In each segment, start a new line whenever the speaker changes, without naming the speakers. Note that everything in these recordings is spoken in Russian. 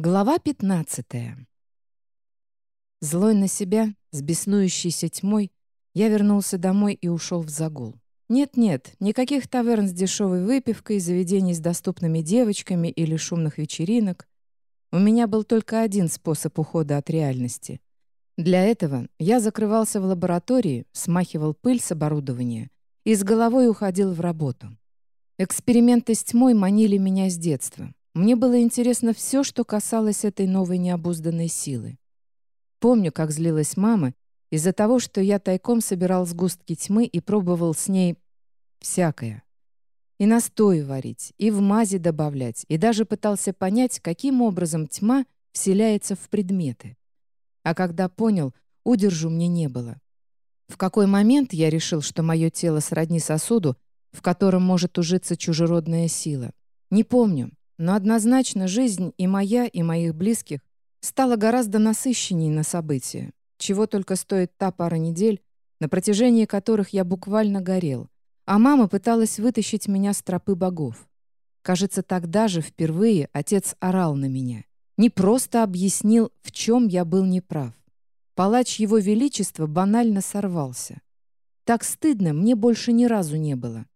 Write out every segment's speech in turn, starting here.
Глава 15. Злой на себя, с беснующейся тьмой, я вернулся домой и ушел в загул. Нет-нет, никаких таверн с дешевой выпивкой, заведений с доступными девочками или шумных вечеринок. У меня был только один способ ухода от реальности. Для этого я закрывался в лаборатории, смахивал пыль с оборудования и с головой уходил в работу. Эксперименты с тьмой манили меня с детства. Мне было интересно все, что касалось этой новой необузданной силы. Помню, как злилась мама из-за того, что я тайком собирал сгустки тьмы и пробовал с ней всякое. И настои варить, и в мази добавлять, и даже пытался понять, каким образом тьма вселяется в предметы. А когда понял, удержу мне не было. В какой момент я решил, что мое тело сродни сосуду, в котором может ужиться чужеродная сила? Не помню, но однозначно жизнь и моя, и моих близких стала гораздо насыщенней на события, чего только стоит та пара недель, на протяжении которых я буквально горел, а мама пыталась вытащить меня с тропы богов. Кажется, тогда же впервые отец орал на меня. Не просто объяснил, в чем я был неправ. Палач его величества банально сорвался. Так стыдно мне больше ни разу не было.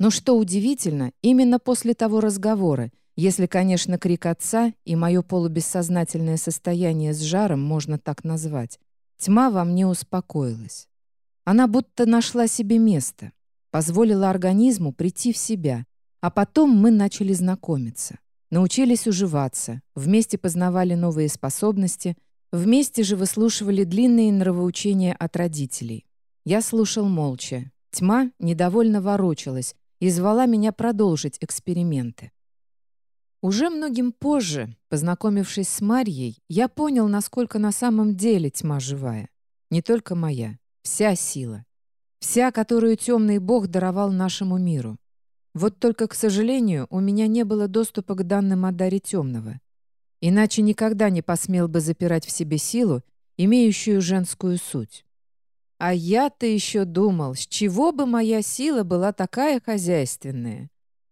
Но что удивительно, именно после того разговора если, конечно, крик отца и мое полубессознательное состояние с жаром можно так назвать, тьма во мне успокоилась. Она будто нашла себе место, позволила организму прийти в себя, а потом мы начали знакомиться. Научились уживаться, вместе познавали новые способности, вместе же выслушивали длинные нравоучения от родителей. Я слушал молча. Тьма недовольно ворочалась и звала меня продолжить эксперименты. Уже многим позже, познакомившись с Марьей, я понял, насколько на самом деле тьма живая. Не только моя, вся сила. Вся, которую темный бог даровал нашему миру. Вот только, к сожалению, у меня не было доступа к данным о даре темного. Иначе никогда не посмел бы запирать в себе силу, имеющую женскую суть. А я-то еще думал, с чего бы моя сила была такая хозяйственная.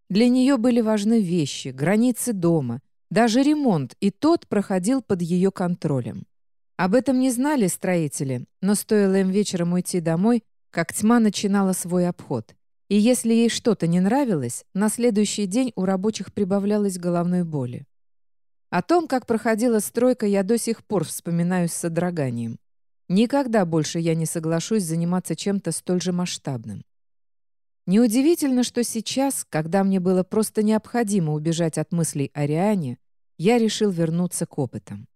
Для нее были важны вещи, границы дома, даже ремонт, и тот проходил под ее контролем. Об этом не знали строители, но стоило им вечером уйти домой, как тьма начинала свой обход. И если ей что-то не нравилось, на следующий день у рабочих прибавлялось головной боли. О том, как проходила стройка, я до сих пор вспоминаю с содроганием. Никогда больше я не соглашусь заниматься чем-то столь же масштабным. Неудивительно, что сейчас, когда мне было просто необходимо убежать от мыслей о Риане, я решил вернуться к опытам.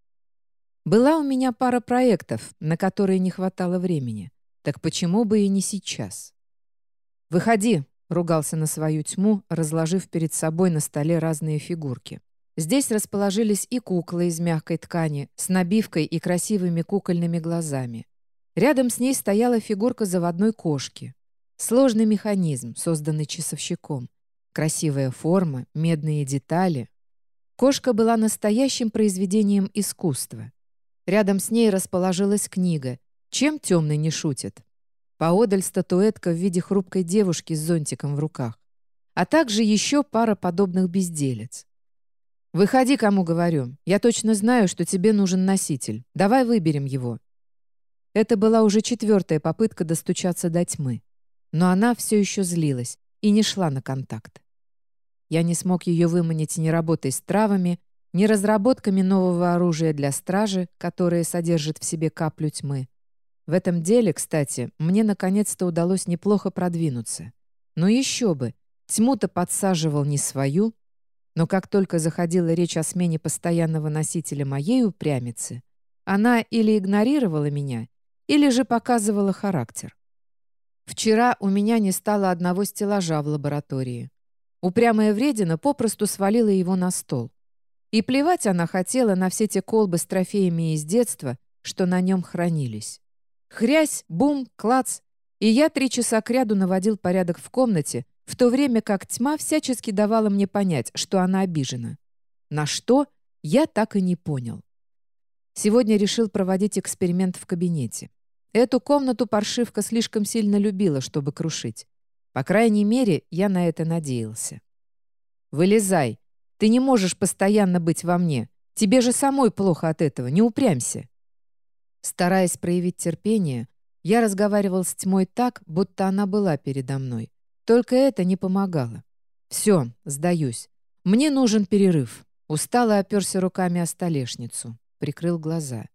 Была у меня пара проектов, на которые не хватало времени. Так почему бы и не сейчас? «Выходи!» — ругался на свою тьму, разложив перед собой на столе разные фигурки. Здесь расположились и куклы из мягкой ткани с набивкой и красивыми кукольными глазами. Рядом с ней стояла фигурка заводной кошки. Сложный механизм, созданный часовщиком. Красивая форма, медные детали. Кошка была настоящим произведением искусства. Рядом с ней расположилась книга «Чем темный не шутит?». Поодаль статуэтка в виде хрупкой девушки с зонтиком в руках. А также еще пара подобных безделец. «Выходи, кому говорю. Я точно знаю, что тебе нужен носитель. Давай выберем его». Это была уже четвертая попытка достучаться до тьмы но она все еще злилась и не шла на контакт. Я не смог ее выманить ни работой с травами, ни разработками нового оружия для стражи, которое содержит в себе каплю тьмы. В этом деле, кстати, мне наконец-то удалось неплохо продвинуться. Но еще бы, тьму-то подсаживал не свою, но как только заходила речь о смене постоянного носителя моей упрямицы, она или игнорировала меня, или же показывала характер. Вчера у меня не стало одного стеллажа в лаборатории. Упрямая вредина попросту свалила его на стол. И плевать она хотела на все те колбы с трофеями из детства, что на нем хранились. Хрясь, бум, клац. И я три часа кряду наводил порядок в комнате, в то время как тьма всячески давала мне понять, что она обижена. На что, я так и не понял. Сегодня решил проводить эксперимент в кабинете. Эту комнату паршивка слишком сильно любила, чтобы крушить. По крайней мере, я на это надеялся. «Вылезай! Ты не можешь постоянно быть во мне. Тебе же самой плохо от этого, не упрямься». Стараясь проявить терпение, я разговаривал с тьмой так, будто она была передо мной. Только это не помогало. «Все, сдаюсь. Мне нужен перерыв». Устало оперся руками о столешницу. Прикрыл глаза.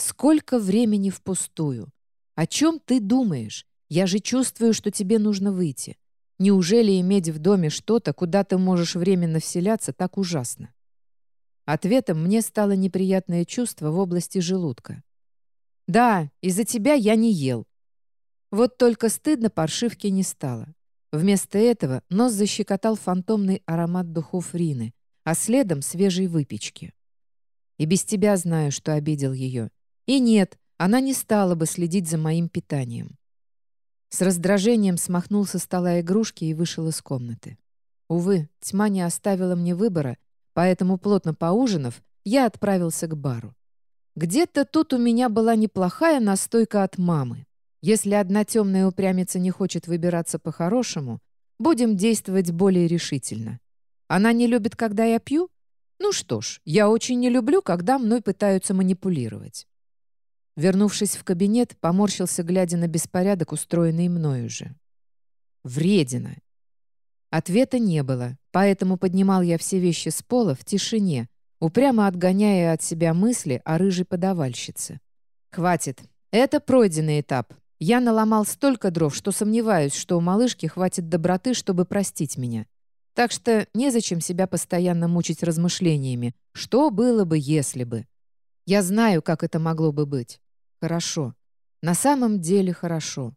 «Сколько времени впустую? О чем ты думаешь? Я же чувствую, что тебе нужно выйти. Неужели иметь в доме что-то, куда ты можешь временно вселяться, так ужасно?» Ответом мне стало неприятное чувство в области желудка. «Да, из-за тебя я не ел». Вот только стыдно паршивки не стало. Вместо этого нос защекотал фантомный аромат духов Рины, а следом свежей выпечки. И без тебя знаю, что обидел ее. И нет, она не стала бы следить за моим питанием. С раздражением смахнул со стола игрушки и вышел из комнаты. Увы, тьма не оставила мне выбора, поэтому, плотно поужинав, я отправился к бару. Где-то тут у меня была неплохая настойка от мамы. Если одна темная упрямица не хочет выбираться по-хорошему, будем действовать более решительно. Она не любит, когда я пью? Ну что ж, я очень не люблю, когда мной пытаются манипулировать. Вернувшись в кабинет, поморщился, глядя на беспорядок, устроенный мною же. Вредина. Ответа не было, поэтому поднимал я все вещи с пола в тишине, упрямо отгоняя от себя мысли о рыжей подавальщице. «Хватит. Это пройденный этап. Я наломал столько дров, что сомневаюсь, что у малышки хватит доброты, чтобы простить меня. Так что незачем себя постоянно мучить размышлениями. Что было бы, если бы? Я знаю, как это могло бы быть. Хорошо. На самом деле хорошо.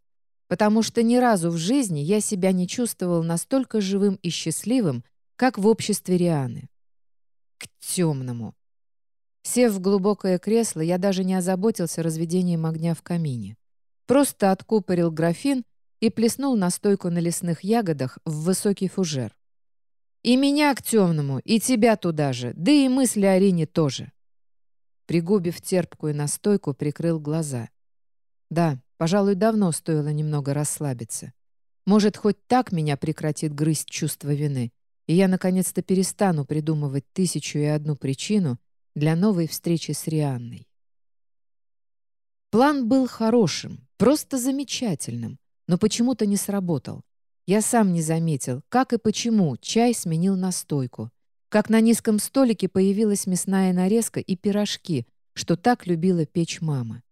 Потому что ни разу в жизни я себя не чувствовал настолько живым и счастливым, как в обществе Рианы. К темному. Сев в глубокое кресло, я даже не озаботился разведением огня в камине. Просто откупорил графин и плеснул настойку на лесных ягодах в высокий фужер. «И меня к темному, и тебя туда же, да и мысли о тоже». Пригубив терпкую настойку, прикрыл глаза. Да, пожалуй, давно стоило немного расслабиться. Может, хоть так меня прекратит грызть чувство вины, и я наконец-то перестану придумывать тысячу и одну причину для новой встречи с Рианной. План был хорошим, Просто замечательным, но почему-то не сработал. Я сам не заметил, как и почему чай сменил настойку. Как на низком столике появилась мясная нарезка и пирожки, что так любила печь мама.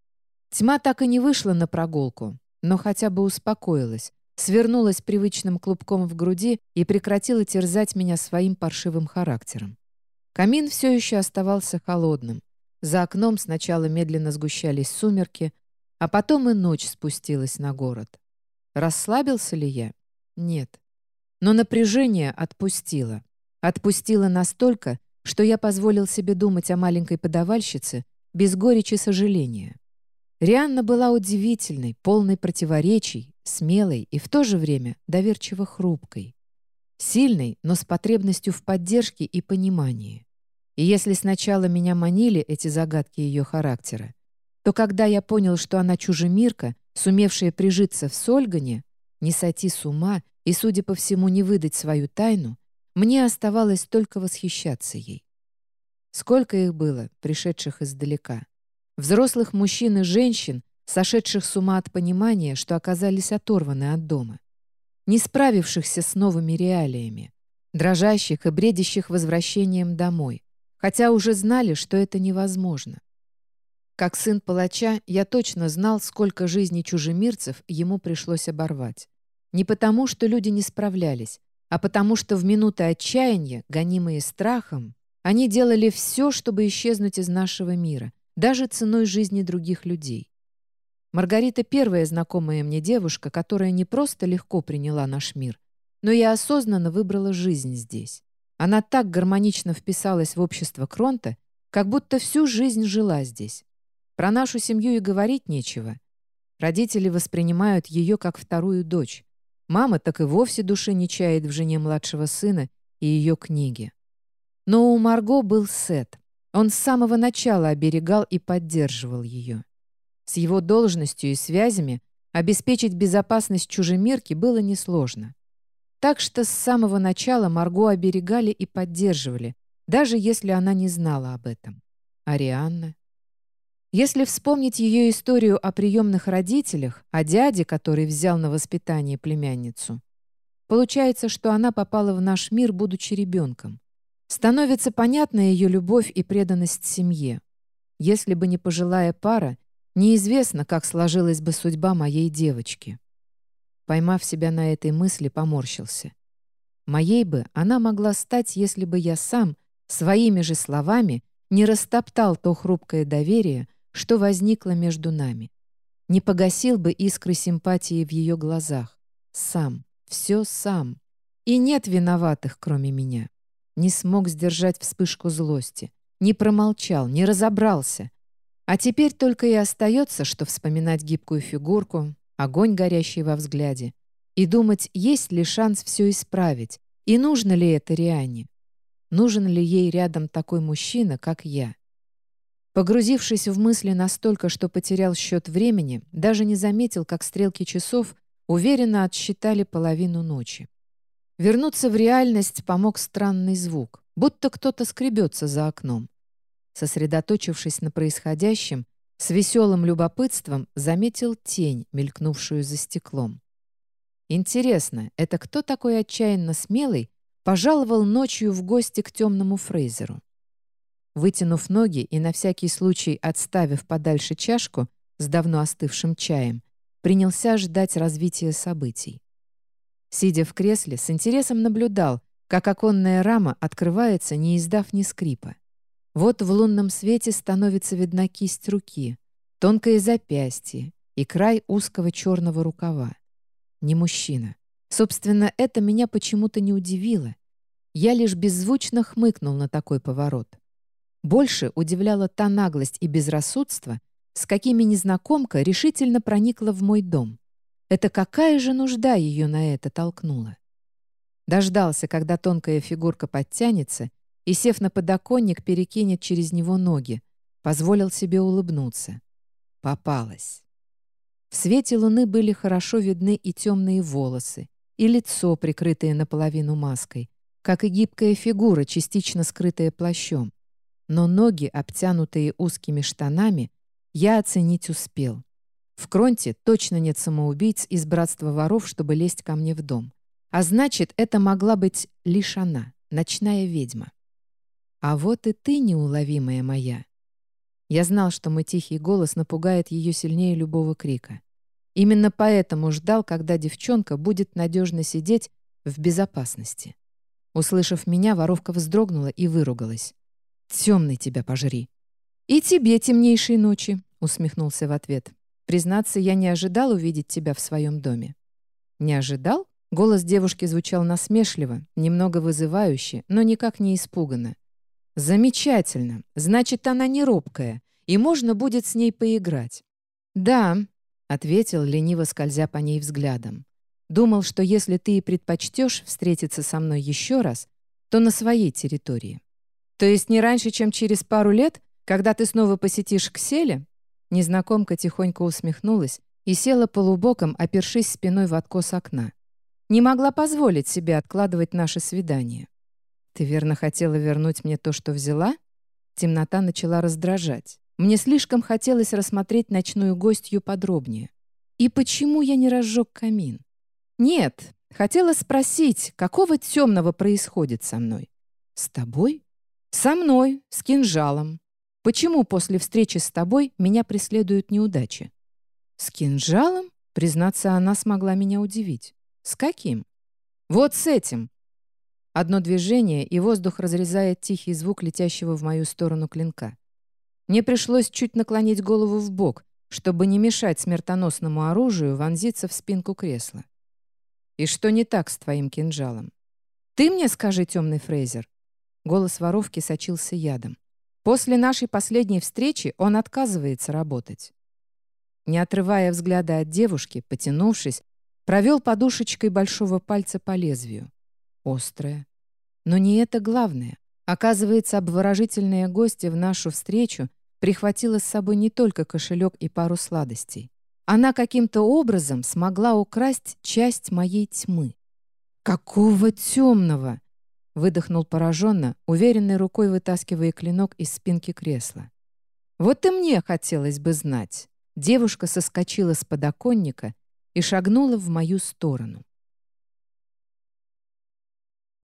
Тьма так и не вышла на прогулку, но хотя бы успокоилась, свернулась привычным клубком в груди и прекратила терзать меня своим паршивым характером. Камин все еще оставался холодным. За окном сначала медленно сгущались сумерки, а потом и ночь спустилась на город. Расслабился ли я? Нет. Но напряжение отпустило. Отпустило настолько, что я позволил себе думать о маленькой подавальщице без горечи сожаления. Рианна была удивительной, полной противоречий, смелой и в то же время доверчиво хрупкой. Сильной, но с потребностью в поддержке и понимании. И если сначала меня манили эти загадки ее характера, то когда я понял, что она чужемирка, сумевшая прижиться в Сольгане, не сойти с ума и, судя по всему, не выдать свою тайну, мне оставалось только восхищаться ей. Сколько их было, пришедших издалека. Взрослых мужчин и женщин, сошедших с ума от понимания, что оказались оторваны от дома. Не справившихся с новыми реалиями. Дрожащих и бредящих возвращением домой. Хотя уже знали, что это невозможно. Как сын палача, я точно знал, сколько жизней чужемирцев ему пришлось оборвать. Не потому, что люди не справлялись, а потому что в минуты отчаяния, гонимые страхом, они делали все, чтобы исчезнуть из нашего мира, даже ценой жизни других людей. Маргарита — первая знакомая мне девушка, которая не просто легко приняла наш мир, но и осознанно выбрала жизнь здесь. Она так гармонично вписалась в общество Кронта, как будто всю жизнь жила здесь. Про нашу семью и говорить нечего. Родители воспринимают ее как вторую дочь. Мама так и вовсе души не чает в жене младшего сына и ее книге. Но у Марго был Сет. Он с самого начала оберегал и поддерживал ее. С его должностью и связями обеспечить безопасность чужемирки было несложно. Так что с самого начала Марго оберегали и поддерживали, даже если она не знала об этом. Арианна. Если вспомнить ее историю о приемных родителях, о дяде, который взял на воспитание племянницу, получается, что она попала в наш мир, будучи ребенком. Становится понятна ее любовь и преданность семье. Если бы не пожилая пара, неизвестно, как сложилась бы судьба моей девочки. Поймав себя на этой мысли, поморщился. Моей бы она могла стать, если бы я сам, своими же словами, не растоптал то хрупкое доверие, что возникло между нами. Не погасил бы искры симпатии в ее глазах. Сам, все сам. И нет виноватых, кроме меня. Не смог сдержать вспышку злости. Не промолчал, не разобрался. А теперь только и остается, что вспоминать гибкую фигурку, огонь, горящий во взгляде, и думать, есть ли шанс все исправить, и нужно ли это Риане. Нужен ли ей рядом такой мужчина, как я? Погрузившись в мысли настолько, что потерял счет времени, даже не заметил, как стрелки часов уверенно отсчитали половину ночи. Вернуться в реальность помог странный звук, будто кто-то скребется за окном. Сосредоточившись на происходящем, с веселым любопытством заметил тень, мелькнувшую за стеклом. Интересно, это кто такой отчаянно смелый пожаловал ночью в гости к темному Фрейзеру? Вытянув ноги и на всякий случай отставив подальше чашку с давно остывшим чаем, принялся ждать развития событий. Сидя в кресле, с интересом наблюдал, как оконная рама открывается, не издав ни скрипа. Вот в лунном свете становится видна кисть руки, тонкое запястье и край узкого черного рукава. Не мужчина. Собственно, это меня почему-то не удивило. Я лишь беззвучно хмыкнул на такой поворот. Больше удивляла та наглость и безрассудство, с какими незнакомка решительно проникла в мой дом. Это какая же нужда ее на это толкнула? Дождался, когда тонкая фигурка подтянется и, сев на подоконник, перекинет через него ноги, позволил себе улыбнуться. Попалась. В свете луны были хорошо видны и темные волосы, и лицо, прикрытое наполовину маской, как и гибкая фигура, частично скрытая плащом но ноги, обтянутые узкими штанами, я оценить успел. В Кронте точно нет самоубийц из братства воров, чтобы лезть ко мне в дом. А значит, это могла быть лишь она, ночная ведьма. А вот и ты, неуловимая моя. Я знал, что мой тихий голос напугает ее сильнее любого крика. Именно поэтому ждал, когда девчонка будет надежно сидеть в безопасности. Услышав меня, воровка вздрогнула и выругалась. Темный тебя пожри». «И тебе темнейшей ночи», — усмехнулся в ответ. «Признаться, я не ожидал увидеть тебя в своем доме». «Не ожидал?» Голос девушки звучал насмешливо, немного вызывающе, но никак не испуганно. «Замечательно. Значит, она не робкая, и можно будет с ней поиграть». «Да», — ответил, лениво скользя по ней взглядом. «Думал, что если ты и предпочтешь встретиться со мной еще раз, то на своей территории. То есть не раньше, чем через пару лет, когда ты снова посетишь Кселе?» Незнакомка тихонько усмехнулась и села полубоком, опершись спиной в откос окна. Не могла позволить себе откладывать наше свидание. «Ты верно хотела вернуть мне то, что взяла?» Темнота начала раздражать. Мне слишком хотелось рассмотреть ночную гостью подробнее. И почему я не разжег камин? Нет, хотела спросить, какого темного происходит со мной? С тобой? «Со мной, с кинжалом. Почему после встречи с тобой меня преследуют неудачи?» «С кинжалом?» Признаться, она смогла меня удивить. «С каким?» «Вот с этим!» Одно движение, и воздух разрезает тихий звук летящего в мою сторону клинка. Мне пришлось чуть наклонить голову в бок, чтобы не мешать смертоносному оружию вонзиться в спинку кресла. «И что не так с твоим кинжалом?» «Ты мне скажи, темный Фрейзер, Голос воровки сочился ядом. «После нашей последней встречи он отказывается работать». Не отрывая взгляда от девушки, потянувшись, провел подушечкой большого пальца по лезвию. Острое. Но не это главное. Оказывается, обворожительная гостья в нашу встречу прихватила с собой не только кошелек и пару сладостей. Она каким-то образом смогла украсть часть моей тьмы. «Какого темного?» Выдохнул пораженно, уверенной рукой вытаскивая клинок из спинки кресла. «Вот и мне хотелось бы знать». Девушка соскочила с подоконника и шагнула в мою сторону.